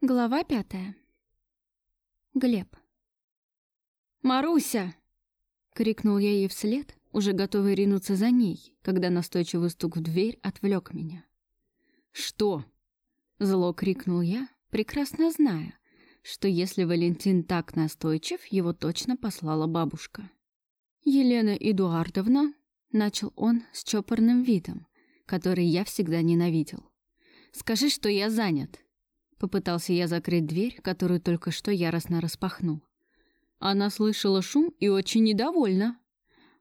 Глава пятая. Глеб. «Маруся!» — крикнул я ей вслед, уже готовый ринуться за ней, когда настойчивый стук в дверь отвлек меня. «Что?» — зло крикнул я, прекрасно зная, что если Валентин так настойчив, его точно послала бабушка. «Елена Эдуардовна», — начал он с чопорным видом, который я всегда ненавидел. «Скажи, что я занят». Попытался я закрыть дверь, которую только что яростно распахнул. Она слышала шум и очень недовольна.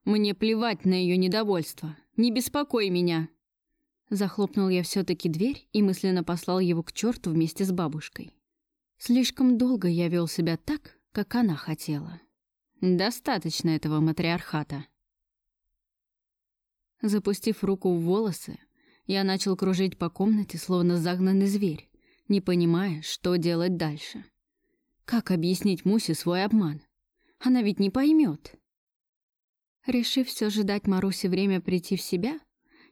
Мне плевать на ее недовольство. Не беспокой меня. Захлопнул я все-таки дверь и мысленно послал его к черту вместе с бабушкой. Слишком долго я вел себя так, как она хотела. Достаточно этого матриархата. Запустив руку в волосы, я начал кружить по комнате, словно загнанный зверь не понимая, что делать дальше. Как объяснить Мусе свой обман? Она ведь не поймет. Решив все же дать Марусе время прийти в себя,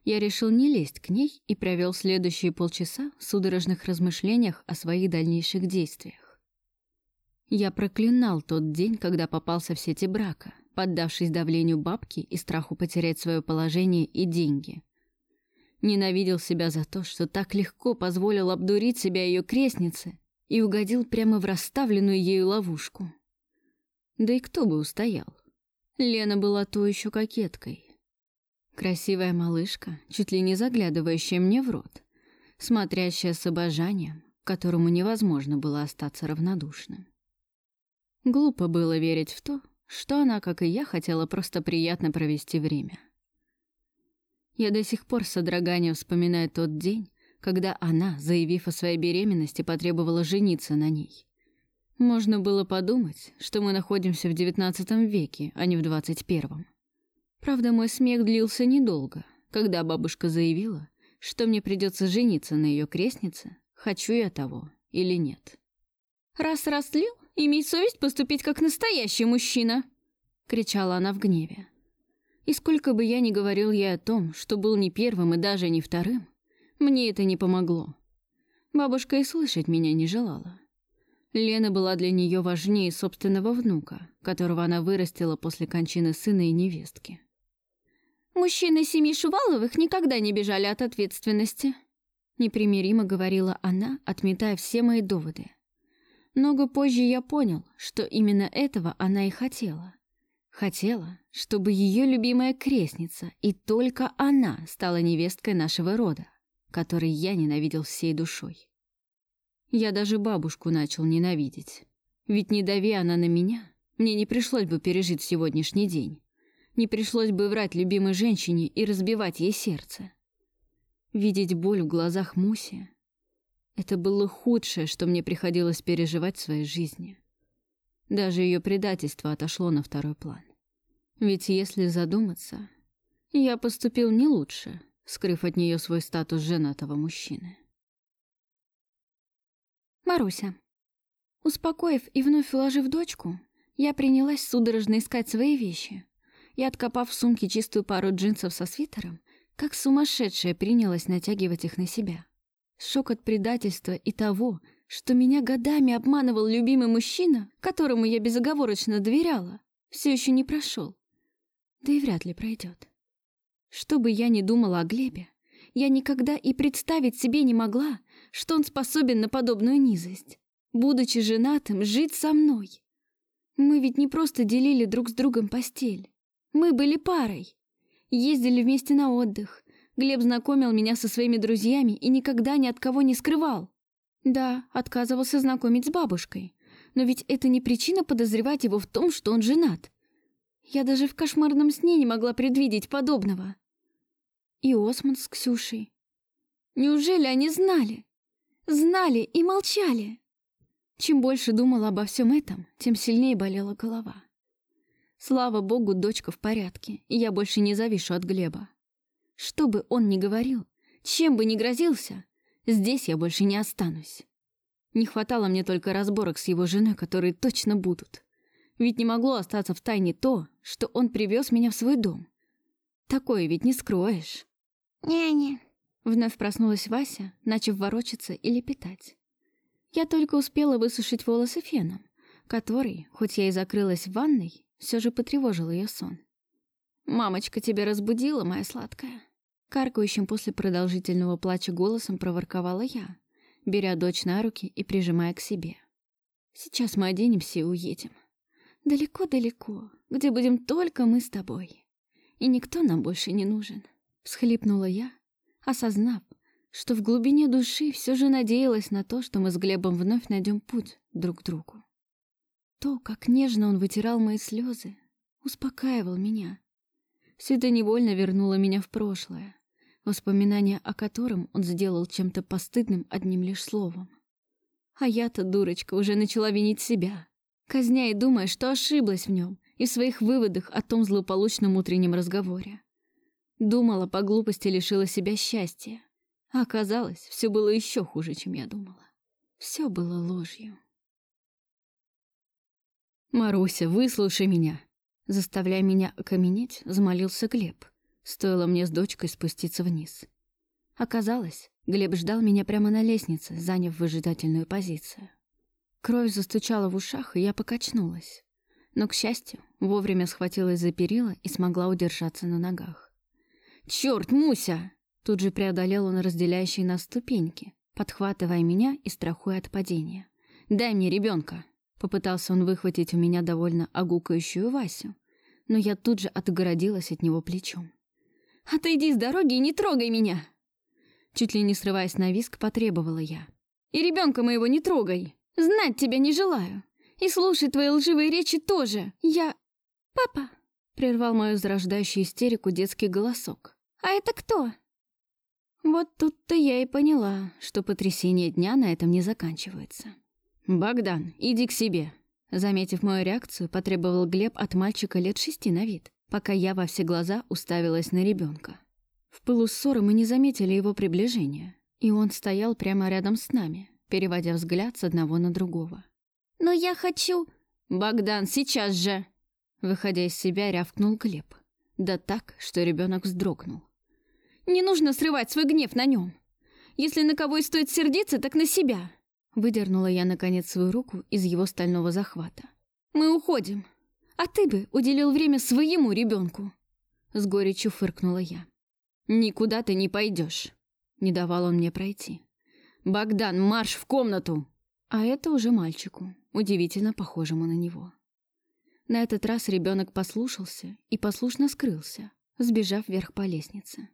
я решил не лезть к ней и провел следующие полчаса в судорожных размышлениях о своих дальнейших действиях. Я проклинал тот день, когда попался в сети брака, поддавшись давлению бабки и страху потерять свое положение и деньги — Ненавидел себя за то, что так легко позволил обдурить себя ее крестнице и угодил прямо в расставленную ею ловушку. Да и кто бы устоял? Лена была то еще кокеткой. Красивая малышка, чуть ли не заглядывающая мне в рот, смотрящая с обожанием, которому невозможно было остаться равнодушным. Глупо было верить в то, что она, как и я, хотела просто приятно провести время. Я до сих пор с содроганием вспоминаю тот день, когда она, заявив о своей беременности, потребовала жениться на ней. Можно было подумать, что мы находимся в девятнадцатом веке, а не в двадцать первом. Правда, мой смех длился недолго, когда бабушка заявила, что мне придется жениться на ее крестнице, хочу я того или нет. «Раз растлил, имей совесть поступить как настоящий мужчина!» — кричала она в гневе. И сколько бы я ни говорил ей о том, что был не первым и даже не вторым, мне это не помогло. Бабушка и слышать меня не желала. Лена была для нее важнее собственного внука, которого она вырастила после кончины сына и невестки. «Мужчины семьи Шуваловых никогда не бежали от ответственности», непримиримо говорила она, отметая все мои доводы. Много позже я понял, что именно этого она и хотела. Хотела, чтобы ее любимая крестница, и только она стала невесткой нашего рода, который я ненавидел всей душой. Я даже бабушку начал ненавидеть. Ведь не дави она на меня, мне не пришлось бы пережить сегодняшний день. Не пришлось бы врать любимой женщине и разбивать ей сердце. Видеть боль в глазах Муси — это было худшее, что мне приходилось переживать в своей жизни. Даже ее предательство отошло на второй план. Ведь если задуматься, я поступил не лучше, скрыв от нее свой статус женатого мужчины. Маруся. Успокоив и вновь уложив дочку, я принялась судорожно искать свои вещи. И, откопав в сумке чистую пару джинсов со свитером, как сумасшедшая принялась натягивать их на себя. Шок от предательства и того, что меня годами обманывал любимый мужчина, которому я безоговорочно доверяла, все еще не прошел. Да и вряд ли пройдет. Что бы я ни думала о Глебе, я никогда и представить себе не могла, что он способен на подобную низость. Будучи женатым, жить со мной. Мы ведь не просто делили друг с другом постель. Мы были парой. Ездили вместе на отдых. Глеб знакомил меня со своими друзьями и никогда ни от кого не скрывал. Да, отказывался знакомить с бабушкой. Но ведь это не причина подозревать его в том, что он женат. Я даже в кошмарном сне не могла предвидеть подобного. И Осман с Ксюшей. Неужели они знали? Знали и молчали? Чем больше думала обо всем этом, тем сильнее болела голова. Слава богу, дочка в порядке, и я больше не завишу от Глеба. Что бы он ни говорил, чем бы ни грозился, здесь я больше не останусь. Не хватало мне только разборок с его женой, которые точно будут. Ведь не могло остаться в тайне то, что он привез меня в свой дом. Такое ведь не скроешь. «Няня», — вновь проснулась Вася, начав ворочаться и лепетать. Я только успела высушить волосы феном, который, хоть я и закрылась в ванной, все же потревожил ее сон. «Мамочка тебя разбудила, моя сладкая?» Каркающим после продолжительного плача голосом проворковала я, беря дочь на руки и прижимая к себе. «Сейчас мы оденемся и уедем. Далеко-далеко, где будем только мы с тобой. И никто нам больше не нужен», — всхлипнула я, осознав, что в глубине души все же надеялась на то, что мы с Глебом вновь найдем путь друг к другу. То, как нежно он вытирал мои слезы, успокаивал меня. Это невольно вернуло меня в прошлое, воспоминания о котором он сделал чем-то постыдным одним лишь словом. А я-то, дурочка, уже начала винить себя, казня и думая, что ошиблась в нем и в своих выводах о том злополучном утреннем разговоре. Думала, по глупости лишила себя счастья. А оказалось, все было еще хуже, чем я думала. Все было ложью. «Маруся, выслушай меня!» Заставляя меня окаменеть, замолился Глеб. Стоило мне с дочкой спуститься вниз. Оказалось, Глеб ждал меня прямо на лестнице, заняв выжидательную позицию. Кровь застучала в ушах, и я покачнулась. Но, к счастью, вовремя схватилась за перила и смогла удержаться на ногах. «Чёрт, Муся!» Тут же преодолел он разделяющие нас ступеньки, подхватывая меня и страхуя от падения. «Дай мне ребенка. Попытался он выхватить у меня довольно огукающую Васю, но я тут же отгородилась от него плечом. «Отойди с дороги и не трогай меня!» Чуть ли не срываясь на виск, потребовала я. «И ребенка моего не трогай! Знать тебя не желаю! И слушать твои лживые речи тоже! Я... Папа!» Прервал мою зарождающую истерику детский голосок. «А это кто?» Вот тут-то я и поняла, что потрясение дня на этом не заканчивается. «Богдан, иди к себе!» Заметив мою реакцию, потребовал Глеб от мальчика лет шести на вид, пока я во все глаза уставилась на ребенка. В пылу ссоры мы не заметили его приближения, и он стоял прямо рядом с нами, переводя взгляд с одного на другого. «Но я хочу...» «Богдан, сейчас же!» Выходя из себя, рявкнул Глеб. Да так, что ребенок вздрогнул. «Не нужно срывать свой гнев на нем. Если на кого и стоит сердиться, так на себя. Выдернула я, наконец, свою руку из его стального захвата. «Мы уходим. А ты бы уделил время своему ребенку. С горечью фыркнула я. «Никуда ты не пойдешь. Не давал он мне пройти. «Богдан, марш в комнату!» А это уже мальчику, удивительно похожему на него. На этот раз ребенок послушался и послушно скрылся, сбежав вверх по лестнице.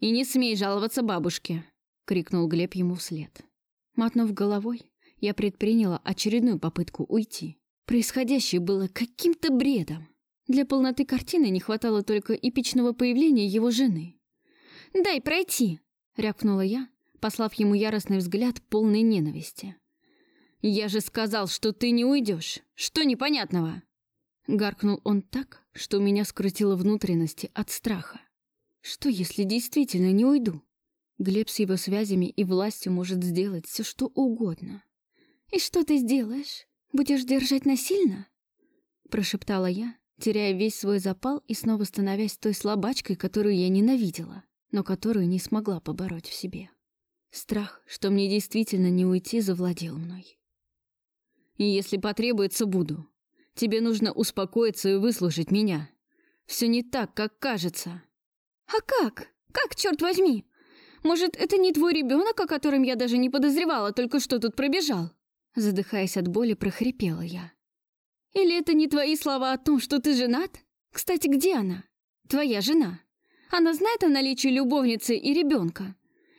«И не смей жаловаться бабушке!» — крикнул Глеб ему вслед. Мотнув головой, я предприняла очередную попытку уйти. Происходящее было каким-то бредом. Для полноты картины не хватало только эпичного появления его жены. «Дай пройти!» — рявкнула я, послав ему яростный взгляд полной ненависти. «Я же сказал, что ты не уйдешь! Что непонятного?» Гаркнул он так, что меня скрутило внутренности от страха. Что, если действительно не уйду? Глеб с его связями и властью может сделать все, что угодно. «И что ты сделаешь? Будешь держать насильно?» Прошептала я, теряя весь свой запал и снова становясь той слабачкой, которую я ненавидела, но которую не смогла побороть в себе. Страх, что мне действительно не уйти, завладел мной. И «Если потребуется, буду. Тебе нужно успокоиться и выслушать меня. Все не так, как кажется». «А как? Как, черт возьми? Может, это не твой ребенок, о котором я даже не подозревала, только что тут пробежал?» Задыхаясь от боли, прохрипела я. «Или это не твои слова о том, что ты женат? Кстати, где она? Твоя жена. Она знает о наличии любовницы и ребенка?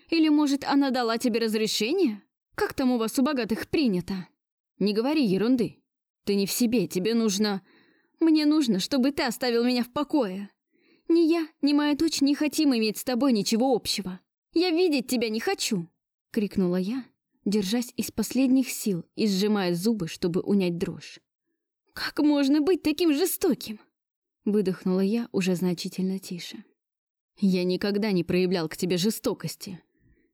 Или, может, она дала тебе разрешение? Как там у вас у богатых принято?» «Не говори ерунды. Ты не в себе, тебе нужно...» «Мне нужно, чтобы ты оставил меня в покое. Ни я, ни моя дочь не хотим иметь с тобой ничего общего. «Я видеть тебя не хочу!» — крикнула я, держась из последних сил и сжимая зубы, чтобы унять дрожь. «Как можно быть таким жестоким?» — выдохнула я уже значительно тише. «Я никогда не проявлял к тебе жестокости.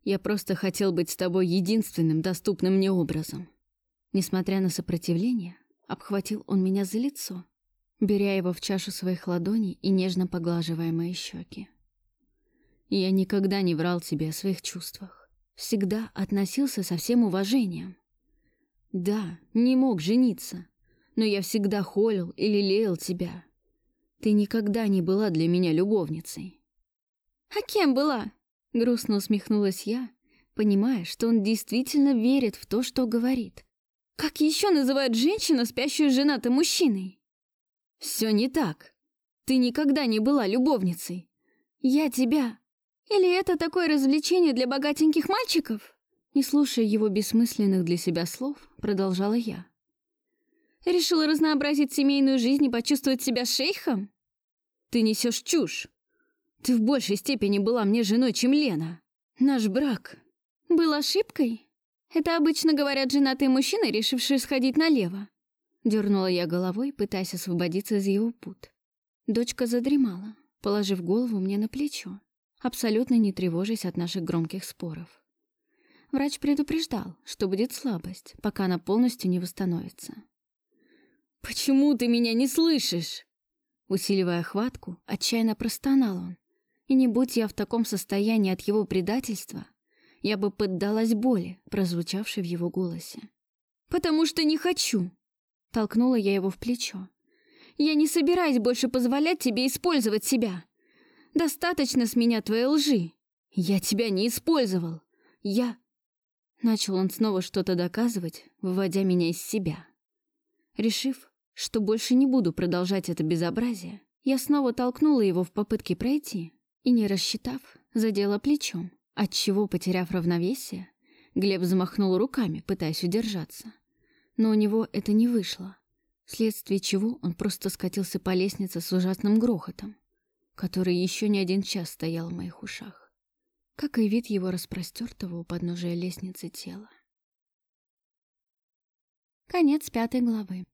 Я просто хотел быть с тобой единственным доступным мне образом». Несмотря на сопротивление, обхватил он меня за лицо, беря его в чашу своих ладоней и нежно поглаживая мои щеки. Я никогда не врал тебе о своих чувствах. Всегда относился со всем уважением. Да, не мог жениться, но я всегда холил и лелеял тебя. Ты никогда не была для меня любовницей. А кем была? Грустно усмехнулась я, понимая, что он действительно верит в то, что говорит. Как еще называют женщину, спящую с женатым мужчиной? Все не так. Ты никогда не была любовницей. Я тебя. Или это такое развлечение для богатеньких мальчиков? Не слушая его бессмысленных для себя слов, продолжала я. Решила разнообразить семейную жизнь и почувствовать себя шейхом? Ты несешь чушь. Ты в большей степени была мне женой, чем Лена. Наш брак был ошибкой. Это обычно говорят женатые мужчины, решившие сходить налево. Дернула я головой, пытаясь освободиться из его пут. Дочка задремала, положив голову мне на плечо, абсолютно не тревожась от наших громких споров. Врач предупреждал, что будет слабость, пока она полностью не восстановится. «Почему ты меня не слышишь?» Усиливая хватку, отчаянно простонал он. И не будь я в таком состоянии от его предательства, я бы поддалась боли, прозвучавшей в его голосе. «Потому что не хочу!» Толкнула я его в плечо. «Я не собираюсь больше позволять тебе использовать себя. Достаточно с меня твоей лжи. Я тебя не использовал. Я...» Начал он снова что-то доказывать, выводя меня из себя. Решив, что больше не буду продолжать это безобразие, я снова толкнула его в попытке пройти и, не рассчитав, задела плечом, отчего, потеряв равновесие, Глеб замахнул руками, пытаясь удержаться. Но у него это не вышло, вследствие чего он просто скатился по лестнице с ужасным грохотом, который еще не один час стоял в моих ушах, как и вид его распростертого у подножия лестницы тела. Конец пятой главы.